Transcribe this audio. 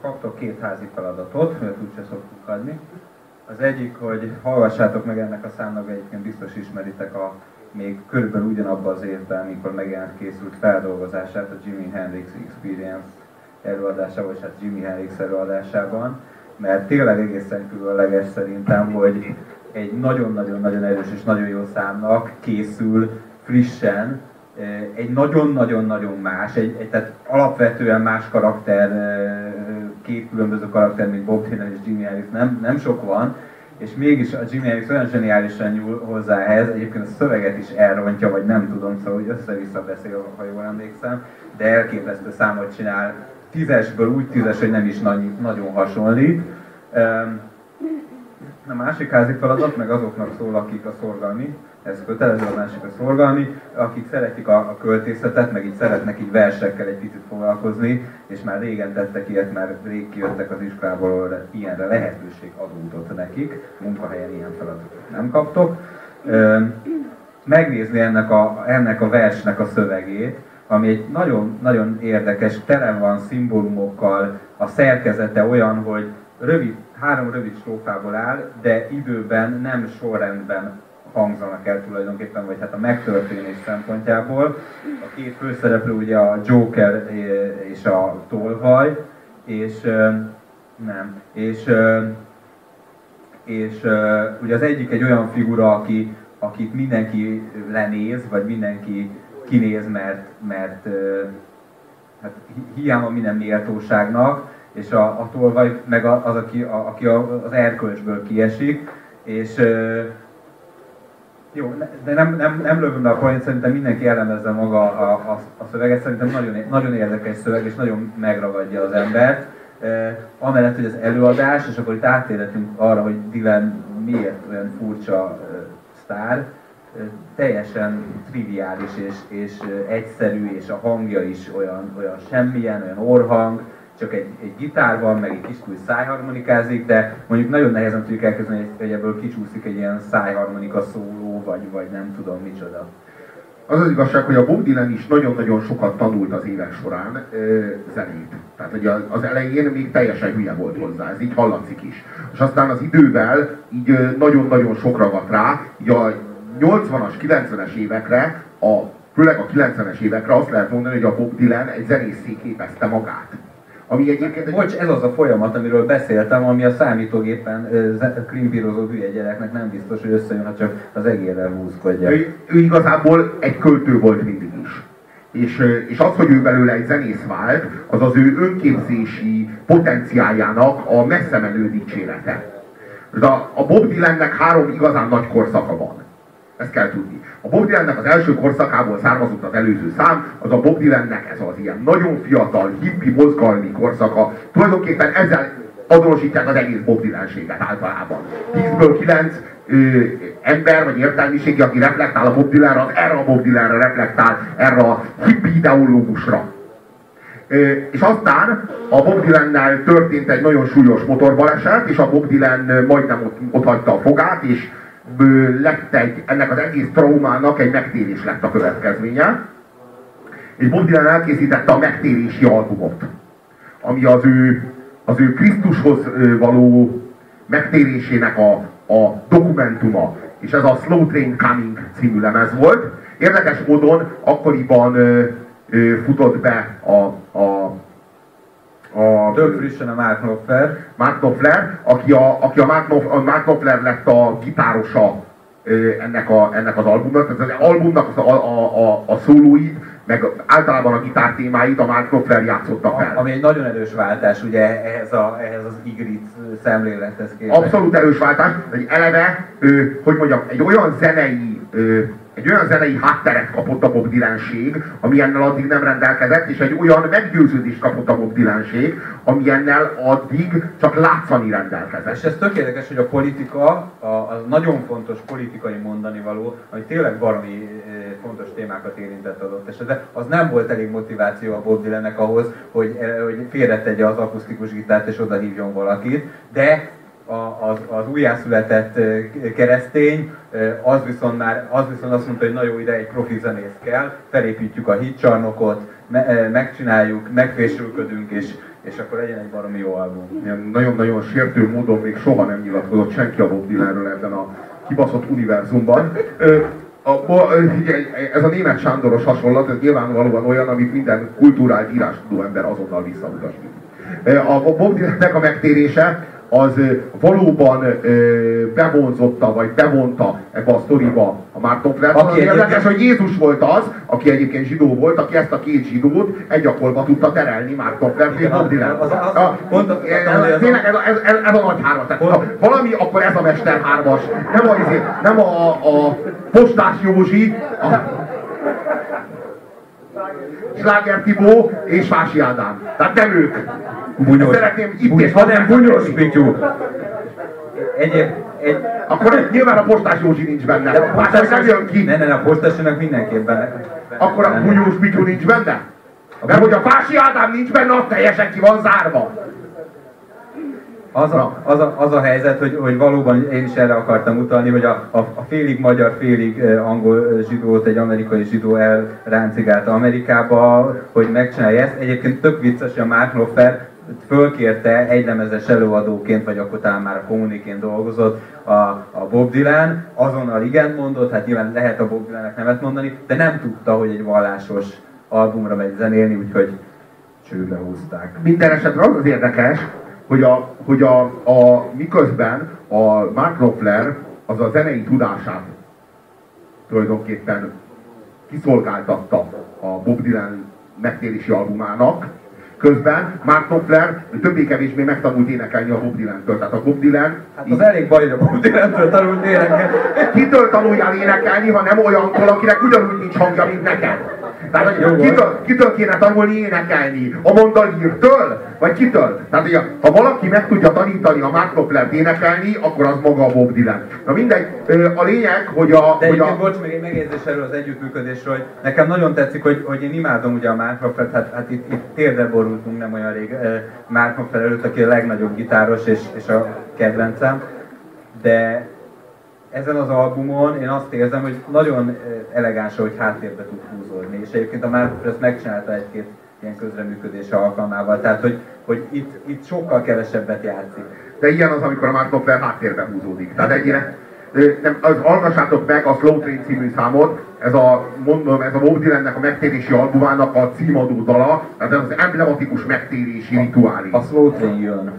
kaptok két házi feladatot, mert úgyse szoktuk adni. Az egyik, hogy hallgassátok meg ennek a számnak, egyébként biztos ismeritek a még körülbelül ugyanabban az évben, mikor megjelent készült feldolgozását a Jimi Hendrix Experience előadása, vagy hát Jimi Hendrix előadásában, mert tényleg egészen különleges szerintem, hogy egy nagyon-nagyon-nagyon erős és nagyon jó számnak készül frissen egy nagyon-nagyon-nagyon más, egy, egy, tehát alapvetően más karakter, két különböző karakter, mint Bob Dylan és Jimi Hendrix, nem, nem sok van, és mégis a Jimi Hendrix olyan zseniálisan nyúl hozzá ehhez, egyébként a szöveget is elrontja, vagy nem tudom, szóval hogy össze-vissza beszél, ha jól emlékszem, de elképesztő számot csinál, tízesből úgy tízes, hogy nem is nagy, nagyon hasonlít. A másik házi feladat meg azoknak szól, akik a szorgalmi, ez kötelező, a másik a szorgalmi, akik szeretik a, a költészetet, meg így szeretnek így versekkel egy picit foglalkozni, és már régen tettek ilyet, már rég kijöttek az iskolából, ilyenre lehetőség adódott nekik, munkahelyen ilyen feladatot nem kaptok. Megnézni ennek a, ennek a versnek a szövegét, ami egy nagyon, nagyon érdekes, tele van szimbólumokkal, a szerkezete olyan, hogy rövid, három rövid strófából áll, de időben nem sorrendben hangzanak el tulajdonképpen, vagy hát a megtörténés szempontjából. A két főszereplő ugye a Joker és a Tolvaj, és nem, és, és ugye az egyik egy olyan figura, aki, akit mindenki lenéz, vagy mindenki kinéz, mert, mert hát hiába minden méltóságnak, és a, a tolvaj meg az, aki, a, aki az erkölcsből kiesik, és jó, de nem, nem, nem lövöm be a point, szerintem mindenki elemezze maga a, a, a szöveget, szerintem nagyon, nagyon érdekes szöveg, és nagyon megragadja az embert. Eh, amellett, hogy az előadás, és akkor itt átérhetünk arra, hogy Dylan miért olyan furcsa eh, sztár, eh, teljesen triviális és, és egyszerű, és a hangja is olyan, olyan semmilyen, olyan orhang, csak egy, egy gitár van, meg egy kis túl szájharmonikázik, de mondjuk nagyon nehezen tudjuk elkezdeni, hogy ebből kicsúszik egy ilyen szájharmonika szóló, vagy, vagy nem tudom micsoda. Az az igazság, hogy a Bob Dylan is nagyon-nagyon sokat tanult az évek során ö, zenét. Tehát hogy az elején még teljesen hülye volt hozzá, ez így hallatszik is. És aztán az idővel így nagyon-nagyon sok ragadt rá, így a 80-as, 90-es évekre, a, főleg a 90-es évekre azt lehet mondani, hogy a Bob Dylan egy zenészé képezte magát. Ami egyébként... Bocs, ez az a folyamat, amiről beszéltem, ami a számítógépen krimpírozó hülye gyereknek nem biztos, hogy összejön, ha csak az egérrel húzkodja. Ő, ő igazából egy költő volt mindig is. És, és az, hogy ő belőle egy zenész vált, az az ő önképzési potenciáljának a messze menő dicsérete. De a, Bob Dylannek három igazán nagy korszaka van. Ezt kell tudni. A Bob Dylannek az első korszakából származott az előző szám, az a Bob Dylannek ez az ilyen nagyon fiatal, hippi, mozgalmi korszaka. Tulajdonképpen ezzel azonosítják az egész Bob Dylanséget általában. 10-ből 9 ö, ember vagy értelmiségi, aki reflektál a Bob Dylanra, az erre a Bob Dylanra reflektál, erre a hippi ideológusra. Ö, és aztán a Bob Dylannel történt egy nagyon súlyos motorbaleset, és a Bob Dylan majdnem ott, ott hagyta a fogát, és lett egy, ennek az egész traumának egy megtérés lett a következménye. És Bob Dylan elkészítette a megtérési albumot, ami az ő, az ő Krisztushoz való megtérésének a, a dokumentuma. És ez a Slow Train Coming című lemez volt. Érdekes módon akkoriban ö, ö, futott be a, a a, Tök frissen a Mark Knopfler. Mark Knopfler, aki a, aki a, Mark, Knopf, a Mark Knopfler lett a gitárosa ennek, a, ennek az albumnak. Tehát az albumnak a, a, a, a szólóid, meg általában a gitár témáit a Mark Knopfler játszotta fel. Ami egy nagyon erős váltás ugye ehhez, a, ehhez az Igrit szemlélethez képest. Abszolút erős váltás, hogy eleve, hogy mondjam, egy olyan zenei egy olyan zenei hátteret kapott a Bob Dylenség, ennel addig nem rendelkezett, és egy olyan meggyőződést kapott a Bob Dylenség, ennel addig csak látszani rendelkezett. És ez tökéletes, hogy a politika, a, a nagyon fontos politikai mondani való, hogy tényleg baromi fontos témákat érintett adott esetben, az nem volt elég motiváció a Bob Dylannek ahhoz, hogy, hogy félretegye az akusztikus gitárt és oda hívjon valakit, de az, az újjászületett keresztény, az viszont már az viszont azt mondta, hogy na ide egy profi zenész kell, felépítjük a hitcsarnokot, me, megcsináljuk, megfésülködünk, és, és akkor legyen egy baromi jó album. nagyon-nagyon sértő módon még soha nem nyilatkozott senki a Bob Dylanről ebben a kibaszott univerzumban. A, a, ez a német Sándoros hasonlat, ez nyilvánvalóan olyan, amit minden kulturált írástudó ember azonnal visszautasít. A Bob Dylannek a megtérése az valóban bevonzotta, vagy bevonta ebbe a sztoriba a Mark Flair. Aki érdekes, hogy Jézus volt az, aki egyébként zsidó volt, aki ezt a két zsidót egy akolba tudta terelni Mark Flair és Bob Dylan. Tényleg ez, ez, ez, ez a nagy hármas. Ha valami, akkor ez a Mester hármas. Nem a, nem a, a postás Józsi, a, Sláger Tibó és Fási Ádám. Tehát nem ők. Bunyos. Szeretném itt és hanem bunyos, Pityú. Egyéb, egy... Akkor nyilván a postás Józsi nincs benne. De a postás nem jön ki. Ne, ne, a postásinak mindenképp benne. Akkor a bunyós Pityú nincs benne? Mert hogy a Fási Ádám nincs benne, az teljesen ki van zárva. Az a, az, a, az a helyzet, hogy, hogy valóban én is erre akartam utalni, hogy a, a, a félig magyar, félig angol zsidót egy amerikai zsidó elráncigálta Amerikába, hogy megcsinálja ezt. Egyébként tök vicces, hogy a Mark Knopfler fölkérte egylemezes előadóként, vagy akkor talán már a kommuniként dolgozott a, a Bob Dylan, azonnal igen mondott, hát nyilván lehet a Bob Dylannek nevet mondani, de nem tudta, hogy egy vallásos albumra megy zenélni, úgyhogy csőbe húzták. Minden esetre az az érdekes, hogy, a, hogy a, a, miközben a Mark Knopfler az a zenei tudását tulajdonképpen kiszolgáltatta a Bob Dylan megtérési albumának, Közben Mark Knopfler többé-kevésbé megtanult énekelni a Bob Dylan-től. Tehát a Bob Dylan... Hát az elég baj, hogy a Bob Dylan-től tanult énekelni. Kitől tanuljál énekelni, ha nem olyantól, akinek ugyanúgy nincs hangja, mint neked? Tehát kitől, kitől kéne tanulni énekelni? A Mondalírtől? Vagy kitől? Tehát ugye, ha valaki meg tudja tanítani a Mark Knopfler énekelni, akkor az maga a Bob Dylan. Na mindegy, a lényeg, hogy a... De hogy a... bocs, még egy megjegyzés erről az együttműködésről, hogy nekem nagyon tetszik, hogy, hogy én imádom ugye a Mark Knopfler, hát, hát itt, itt térdre borultunk nem olyan rég Mark Knopfler előtt, aki a legnagyobb gitáros és, és a kedvencem, de ezen az albumon én azt érzem, hogy nagyon elegáns, hogy háttérbe tud húzódni, és egyébként a Mark ezt megcsinálta egy-két ilyen közreműködés alkalmával, tehát hogy, hogy itt, itt sokkal kevesebbet játszik. De ilyen az, amikor a Mark Knopfler háttérbe húzódik. Tehát ennyire, nem, az, hallgassátok meg a Slow Train című számot, ez a, mondom, ez a Bob Dylannek a megtérési albumának a címadó dala, tehát ez az emblematikus megtérési rituális. A Slow Train jön.